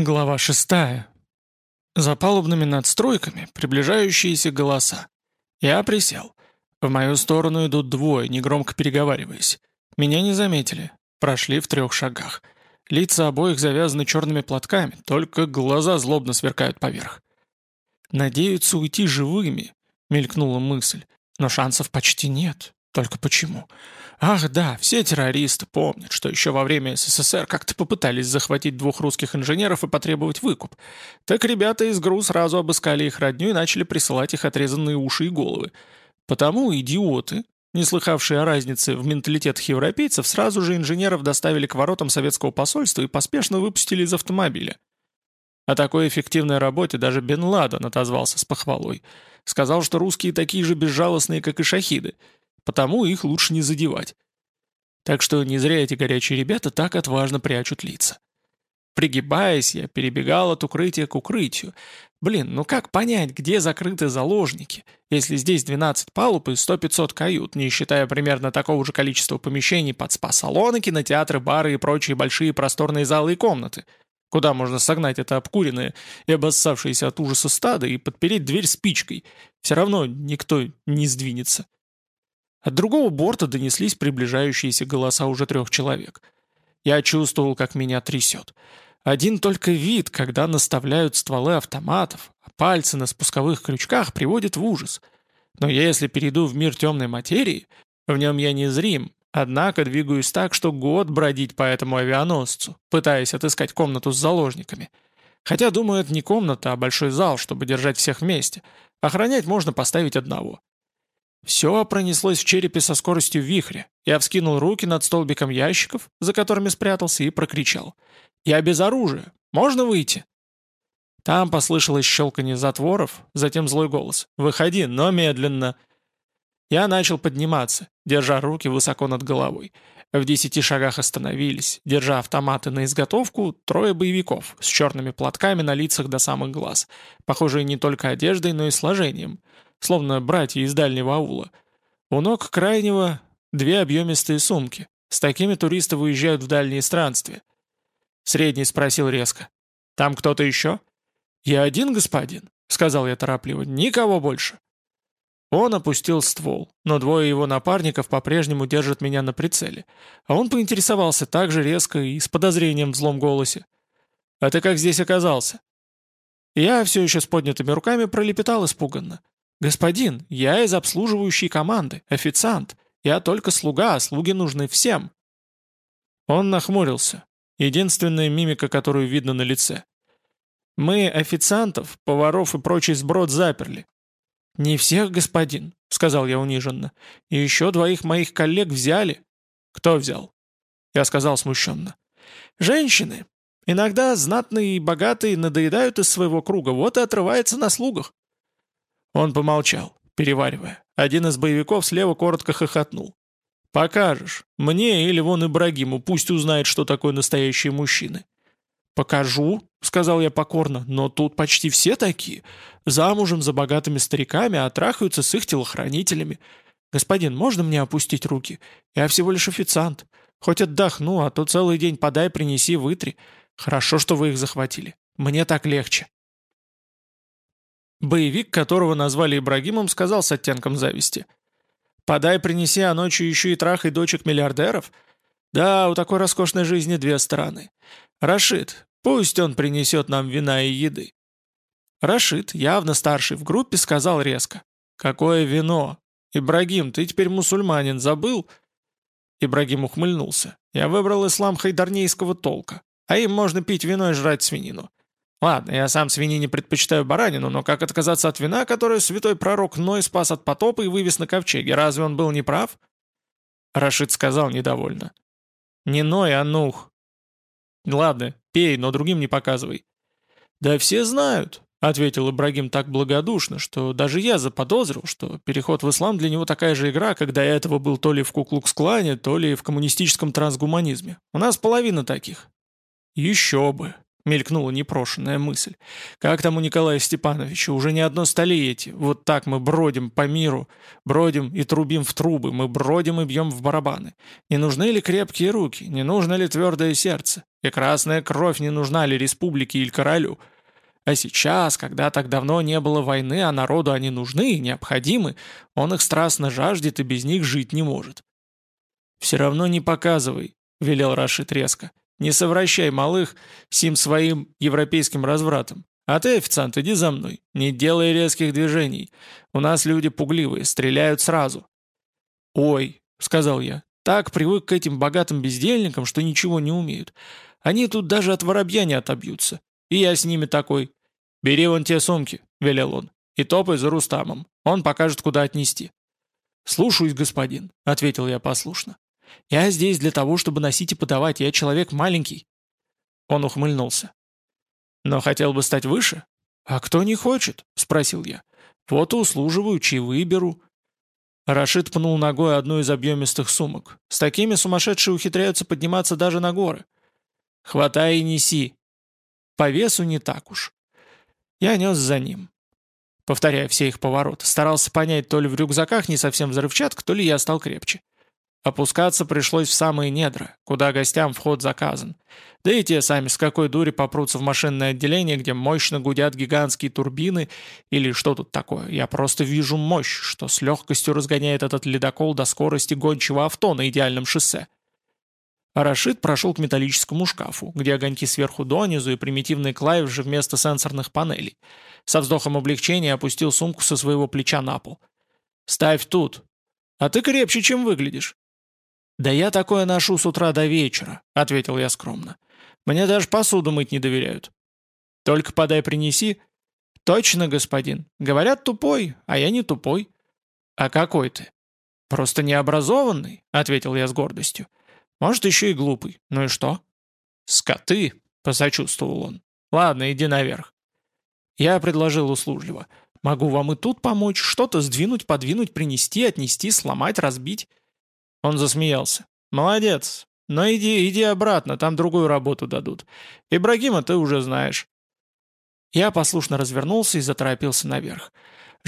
Глава шестая. За палубными надстройками приближающиеся голоса. Я присел. В мою сторону идут двое, негромко переговариваясь. Меня не заметили. Прошли в трех шагах. Лица обоих завязаны черными платками, только глаза злобно сверкают поверх. «Надеются уйти живыми», — мелькнула мысль. «Но шансов почти нет. Только почему? Ах да, все террористы помнят, что еще во время СССР как-то попытались захватить двух русских инженеров и потребовать выкуп. Так ребята из ГРУ сразу обыскали их родню и начали присылать их отрезанные уши и головы. Потому идиоты, не слыхавшие о разнице в менталитетах европейцев, сразу же инженеров доставили к воротам советского посольства и поспешно выпустили из автомобиля. О такой эффективной работе даже Бен Ладен отозвался с похвалой. Сказал, что русские такие же безжалостные, как и шахиды – потому их лучше не задевать. Так что не зря эти горячие ребята так отважно прячут лица. Пригибаясь, я перебегал от укрытия к укрытию. Блин, ну как понять, где закрыты заложники, если здесь 12 палуб и 100-500 кают, не считая примерно такого же количества помещений под спа-салоны, кинотеатры, бары и прочие большие просторные залы и комнаты, куда можно согнать это обкуренное и обоссавшееся от ужаса стадо и подпереть дверь спичкой. Все равно никто не сдвинется. От другого борта донеслись приближающиеся голоса уже трех человек. Я чувствовал, как меня трясет. Один только вид, когда наставляют стволы автоматов, а пальцы на спусковых крючках приводит в ужас. Но если перейду в мир темной материи, в нем я не зрим, однако двигаюсь так, что год бродить по этому авианосцу, пытаясь отыскать комнату с заложниками. Хотя, думаю, это не комната, а большой зал, чтобы держать всех вместе. Охранять можно поставить одного. Все пронеслось в черепе со скоростью вихря. Я вскинул руки над столбиком ящиков, за которыми спрятался, и прокричал. «Я без оружия. Можно выйти?» Там послышалось щелканье затворов, затем злой голос. «Выходи, но медленно!» Я начал подниматься, держа руки высоко над головой. В десяти шагах остановились, держа автоматы на изготовку, трое боевиков с черными платками на лицах до самых глаз, похожие не только одеждой, но и сложением словно братья из дальнего аула. У ног крайнего две объемистые сумки. С такими туристы выезжают в дальние странствия. Средний спросил резко. «Там кто-то еще?» «Я один, господин», — сказал я торопливо. «Никого больше». Он опустил ствол, но двое его напарников по-прежнему держат меня на прицеле. А он поинтересовался так же резко и с подозрением в злом голосе. «А ты как здесь оказался?» Я все еще с поднятыми руками пролепетал испуганно. «Господин, я из обслуживающей команды, официант. Я только слуга, а слуги нужны всем». Он нахмурился. Единственная мимика, которую видно на лице. «Мы официантов, поваров и прочий сброд заперли». «Не всех, господин», — сказал я униженно. «И еще двоих моих коллег взяли». «Кто взял?» Я сказал смущенно. «Женщины. Иногда знатные и богатые надоедают из своего круга, вот и отрывается на слугах. Он помолчал, переваривая. Один из боевиков слева коротко хохотнул. «Покажешь. Мне или вон Ибрагиму, пусть узнает, что такое настоящие мужчины». «Покажу», — сказал я покорно, — «но тут почти все такие. Замужем за богатыми стариками, а трахаются с их телохранителями. Господин, можно мне опустить руки? Я всего лишь официант. Хоть отдохну, а то целый день подай, принеси, вытри. Хорошо, что вы их захватили. Мне так легче». Боевик, которого назвали Ибрагимом, сказал с оттенком зависти. «Подай, принеси, а ночью еще и трахай дочек миллиардеров? Да, у такой роскошной жизни две стороны. Рашид, пусть он принесет нам вина и еды». Рашид, явно старший в группе, сказал резко. «Какое вино? Ибрагим, ты теперь мусульманин, забыл?» Ибрагим ухмыльнулся. «Я выбрал ислам хайдарнейского толка, а им можно пить вино и жрать свинину. Ладно, я сам свинине предпочитаю баранину, но как отказаться от вина, которое святой пророк Ной спас от потопа и вывез на ковчеге? Разве он был неправ? Рашид сказал недовольно. Не Ной, а Нух. Ладно, пей, но другим не показывай. Да все знают, ответил Ибрагим так благодушно, что даже я заподозрил, что переход в ислам для него такая же игра, когда я этого был то ли в Куклукс-клане, то ли в коммунистическом трансгуманизме. У нас половина таких. Еще бы, мелькнула непрошенная мысль. «Как там у Николая Степановича? Уже не одно столетие. Вот так мы бродим по миру, бродим и трубим в трубы, мы бродим и бьем в барабаны. Не нужны ли крепкие руки? Не нужно ли твердое сердце? И красная кровь не нужна ли республике или королю?» А сейчас, когда так давно не было войны, а народу они нужны и необходимы, он их страстно жаждет и без них жить не может. «Все равно не показывай», — велел Рашид резко. «Не совращай малых сим своим европейским развратом. А ты, официант, иди за мной. Не делай резких движений. У нас люди пугливые, стреляют сразу». «Ой», — сказал я, — «так привык к этим богатым бездельникам, что ничего не умеют. Они тут даже от воробья не отобьются. И я с ними такой. «Бери вон те сумки», — велел он, — «и топай за Рустамом. Он покажет, куда отнести». «Слушаюсь, господин», — ответил я послушно. «Я здесь для того, чтобы носить и подавать. Я человек маленький». Он ухмыльнулся. «Но хотел бы стать выше?» «А кто не хочет?» — спросил я. «Вот и услуживаю, чаевые беру». Рашид пнул ногой одну из объемистых сумок. С такими сумасшедшие ухитряются подниматься даже на горы. «Хватай и неси». По весу не так уж. Я нес за ним. Повторяя все их повороты, старался понять, то ли в рюкзаках не совсем взрывчатка, то ли я стал крепче. Опускаться пришлось в самые недра, куда гостям вход заказан. Да и те сами с какой дури попрутся в машинное отделение, где мощно гудят гигантские турбины, или что тут такое. Я просто вижу мощь, что с легкостью разгоняет этот ледокол до скорости гончего авто на идеальном шоссе. Рашид прошел к металлическому шкафу, где огоньки сверху донизу и примитивные клавиши вместо сенсорных панелей. Со вздохом облегчения опустил сумку со своего плеча на пол. «Ставь тут. А ты крепче, чем выглядишь». «Да я такое ношу с утра до вечера», — ответил я скромно. «Мне даже посуду мыть не доверяют». «Только подай принеси». «Точно, господин. Говорят, тупой, а я не тупой». «А какой ты?» «Просто необразованный», — ответил я с гордостью. Может, еще и глупый. Ну и что? «Скоты!» — посочувствовал он. «Ладно, иди наверх». Я предложил услужливо. «Могу вам и тут помочь, что-то сдвинуть, подвинуть, принести, отнести, сломать, разбить». Он засмеялся. «Молодец. Но иди, иди обратно, там другую работу дадут. Ибрагима ты уже знаешь». Я послушно развернулся и заторопился наверх.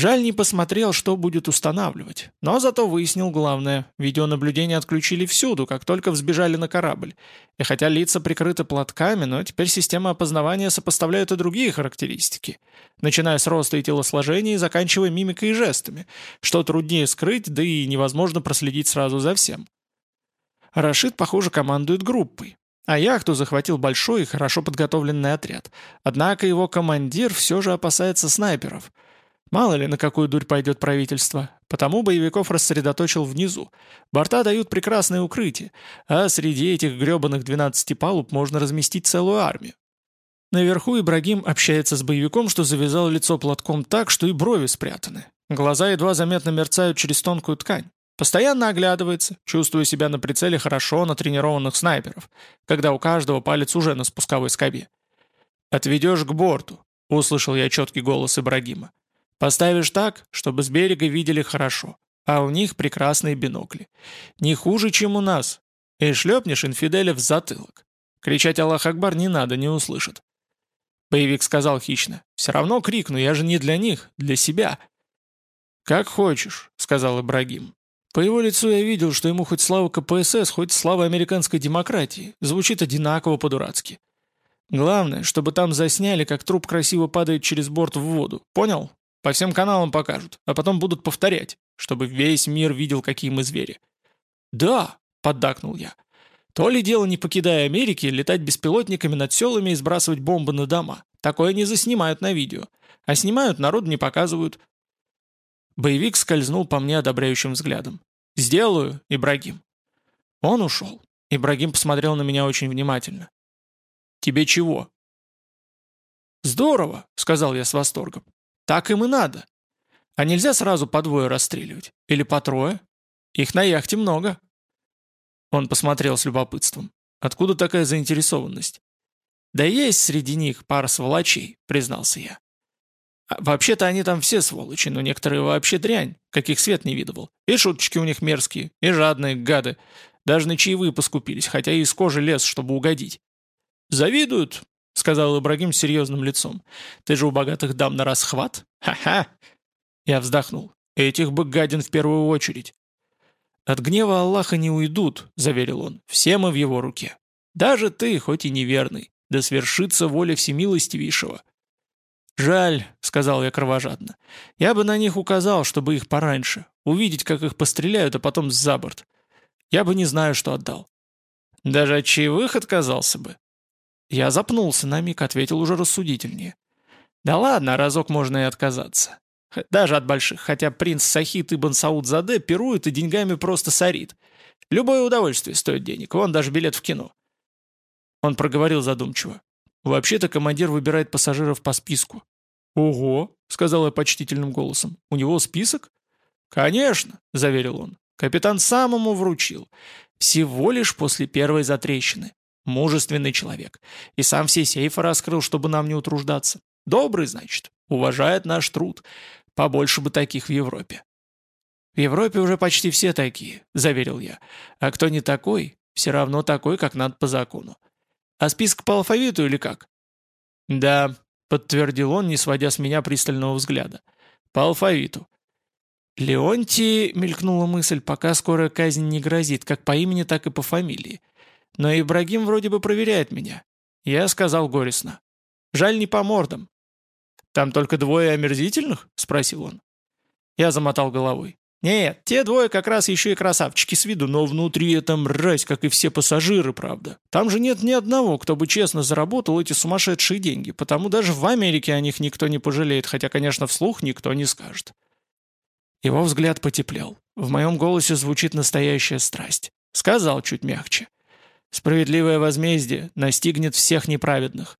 Жаль, не посмотрел, что будет устанавливать. Но зато выяснил главное. Видеонаблюдение отключили всюду, как только взбежали на корабль. И хотя лица прикрыты платками, но теперь система опознавания сопоставляет и другие характеристики. Начиная с роста и телосложения и заканчивая мимикой и жестами, что труднее скрыть, да и невозможно проследить сразу за всем. Рашид, похоже, командует группой. А яхту захватил большой и хорошо подготовленный отряд. Однако его командир все же опасается снайперов – Мало ли, на какую дурь пойдет правительство. Потому боевиков рассредоточил внизу. Борта дают прекрасное укрытие, а среди этих гребаных 12 палуб можно разместить целую армию. Наверху Ибрагим общается с боевиком, что завязал лицо платком так, что и брови спрятаны. Глаза едва заметно мерцают через тонкую ткань. Постоянно оглядывается, чувствуя себя на прицеле хорошо натренированных снайперов, когда у каждого палец уже на спусковой скобе. «Отведешь к борту», — услышал я четкий голос Ибрагима. Поставишь так, чтобы с берега видели хорошо, а у них прекрасные бинокли. Не хуже, чем у нас. И шлепнешь инфиделя в затылок. Кричать «Аллах Акбар» не надо, не услышат. Боевик сказал хищно. «Все равно крикну, я же не для них, для себя». «Как хочешь», — сказал Ибрагим. По его лицу я видел, что ему хоть слава КПСС, хоть слава американской демократии. Звучит одинаково по-дурацки. Главное, чтобы там засняли, как труп красиво падает через борт в воду. Понял? По всем каналам покажут, а потом будут повторять, чтобы весь мир видел, какие мы звери. «Да», — поддакнул я. «То ли дело, не покидая Америки, летать беспилотниками над селами и сбрасывать бомбы на дома. Такое не заснимают на видео. А снимают, народу не показывают». Боевик скользнул по мне одобряющим взглядом. «Сделаю, Ибрагим». Он ушел. Ибрагим посмотрел на меня очень внимательно. «Тебе чего?» «Здорово», — сказал я с восторгом. Так им и надо. А нельзя сразу по двое расстреливать? Или по трое? Их на яхте много. Он посмотрел с любопытством. Откуда такая заинтересованность? Да есть среди них пара сволочей, признался я. А вообще-то они там все сволочи, но некоторые вообще дрянь, каких свет не видывал. И шуточки у них мерзкие, и жадные гады. Даже на чаевые поскупились, хотя и из кожи лез, чтобы угодить. «Завидуют», — сказал Ибрагим серьезным лицом. «Ты же у богатых дам на расхват? Ха-ха!» Я вздохнул. «Этих бы гадин в первую очередь». «От гнева Аллаха не уйдут», — заверил он. «Все мы в его руке. Даже ты, хоть и неверный, да свершится воля всемилостивейшего». «Жаль», — сказал я кровожадно. «Я бы на них указал, чтобы их пораньше. Увидеть, как их постреляют, а потом за борт. Я бы не знаю, что отдал». «Даже от чаевых отказался бы?» Я запнулся на миг, ответил уже рассудительнее. «Да ладно, разок можно и отказаться. Даже от больших, хотя принц Сахид Ибн Сауд Заде пирует и деньгами просто сорит. Любое удовольствие стоит денег, вон даже билет в кино». Он проговорил задумчиво. «Вообще-то командир выбирает пассажиров по списку». «Ого», — сказал я почтительным голосом, — «у него список?» «Конечно», — заверил он. «Капитан самому вручил. Всего лишь после первой затрещины. Мужественный человек. И сам все сейфы раскрыл, чтобы нам не утруждаться. Добрый, значит. Уважает наш труд. Побольше бы таких в Европе. В Европе уже почти все такие, заверил я. А кто не такой, все равно такой, как надо по закону. А список по алфавиту или как? Да, подтвердил он, не сводя с меня пристального взгляда. По алфавиту. Леонтий, мелькнула мысль, пока скорая казнь не грозит, как по имени, так и по фамилии. Но Ибрагим вроде бы проверяет меня. Я сказал горестно. Жаль не по мордам. «Там только двое омерзительных?» — спросил он. Я замотал головой. «Нет, те двое как раз еще и красавчики с виду, но внутри это мразь, как и все пассажиры, правда. Там же нет ни одного, кто бы честно заработал эти сумасшедшие деньги, потому даже в Америке о них никто не пожалеет, хотя, конечно, вслух никто не скажет». Его взгляд потеплел. В моем голосе звучит настоящая страсть. Сказал чуть мягче. Справедливое возмездие настигнет всех неправедных.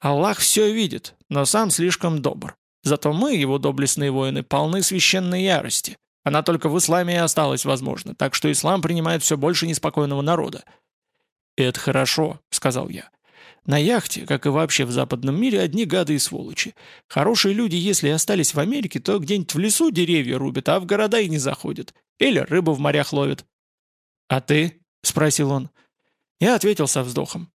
Аллах все видит, но сам слишком добр. Зато мы, его доблестные воины, полны священной ярости. Она только в исламе и осталась возможна, так что ислам принимает все больше неспокойного народа. «Это хорошо», — сказал я. «На яхте, как и вообще в западном мире, одни гады и сволочи. Хорошие люди, если остались в Америке, то где-нибудь в лесу деревья рубят, а в города и не заходят. Или рыбу в морях ловят». «А ты?» — спросил он. Я ответил со вздохом.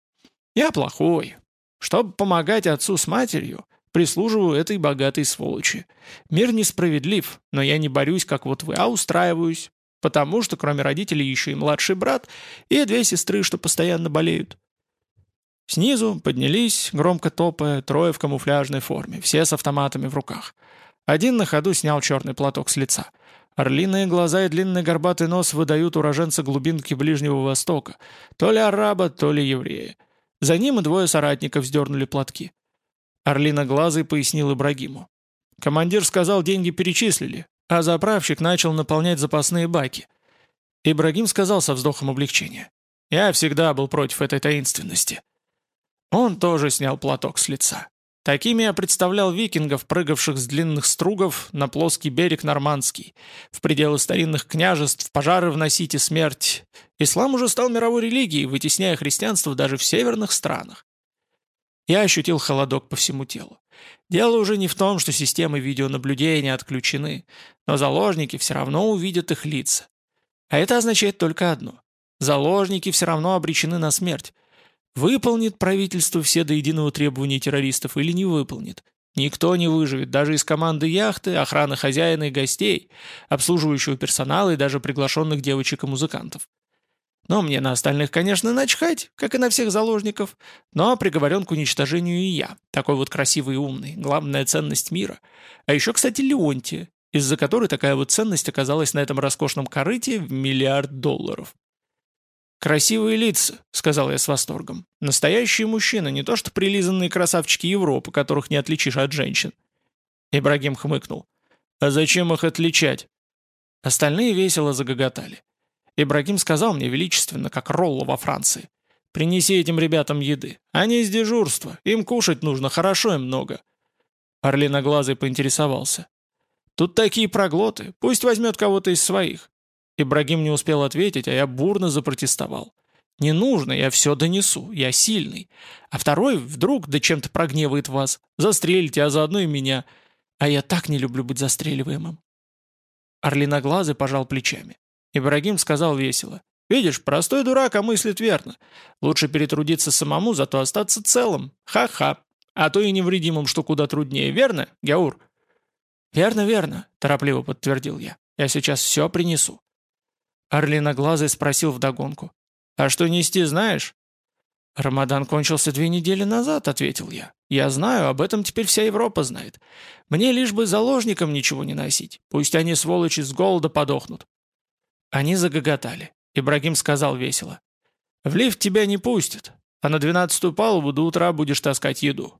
«Я плохой. Чтобы помогать отцу с матерью, прислуживаю этой богатой сволочи. Мир несправедлив, но я не борюсь, как вот вы, а устраиваюсь, потому что кроме родителей еще и младший брат, и две сестры, что постоянно болеют». Снизу поднялись, громко топая, трое в камуфляжной форме, все с автоматами в руках. Один на ходу снял черный платок с лица. Орлиные глаза и длинный горбатый нос выдают уроженца глубинки Ближнего Востока, то ли араба, то ли еврея. За ним и двое соратников сдернули платки. Орлиноглазый пояснил Ибрагиму. Командир сказал, деньги перечислили, а заправщик начал наполнять запасные баки. Ибрагим сказал со вздохом облегчения. «Я всегда был против этой таинственности». Он тоже снял платок с лица. Такими я представлял викингов, прыгавших с длинных стругов на плоский берег Нормандский, в пределы старинных княжеств, пожары вносить и смерть. Ислам уже стал мировой религией, вытесняя христианство даже в северных странах. Я ощутил холодок по всему телу. Дело уже не в том, что системы видеонаблюдения отключены, но заложники все равно увидят их лица. А это означает только одно. Заложники все равно обречены на смерть, Выполнит правительство все до единого требования террористов или не выполнит? Никто не выживет, даже из команды яхты, охраны хозяина и гостей, обслуживающего персонала и даже приглашенных девочек и музыкантов. Но мне на остальных, конечно, начхать, как и на всех заложников, но приговорен к уничтожению и я, такой вот красивый и умный, главная ценность мира. А еще, кстати, Леонтия, из-за которой такая вот ценность оказалась на этом роскошном корыте в миллиард долларов. «Красивые лица», — сказал я с восторгом. «Настоящие мужчины, не то что прилизанные красавчики Европы, которых не отличишь от женщин». Ибрагим хмыкнул. «А зачем их отличать?» Остальные весело загоготали. Ибрагим сказал мне величественно, как Ролло во Франции. «Принеси этим ребятам еды. Они из дежурства. Им кушать нужно, хорошо и много». Орлиноглазый поинтересовался. «Тут такие проглоты. Пусть возьмет кого-то из своих. Ибрагим не успел ответить, а я бурно запротестовал. «Не нужно, я все донесу, я сильный. А второй вдруг да чем-то прогневает вас. Застрелите, а заодно и меня. А я так не люблю быть застреливаемым». Орлиноглазый пожал плечами. Ибрагим сказал весело. Видишь, простой дурак, а мыслит верно. Лучше перетрудиться самому, зато остаться целым. Ха-ха. А то и невредимым, что куда труднее, верно, Гяур?» «Верно, верно», — торопливо подтвердил я. «Я сейчас все принесу». Орлиноглазый спросил вдогонку. «А что нести, знаешь?» «Рамадан кончился две недели назад», — ответил я. «Я знаю, об этом теперь вся Европа знает. Мне лишь бы заложникам ничего не носить. Пусть они, сволочи, с голода подохнут». Они загоготали. Ибрагим сказал весело. «В лифт тебя не пустят, а на двенадцатую палубу до утра будешь таскать еду.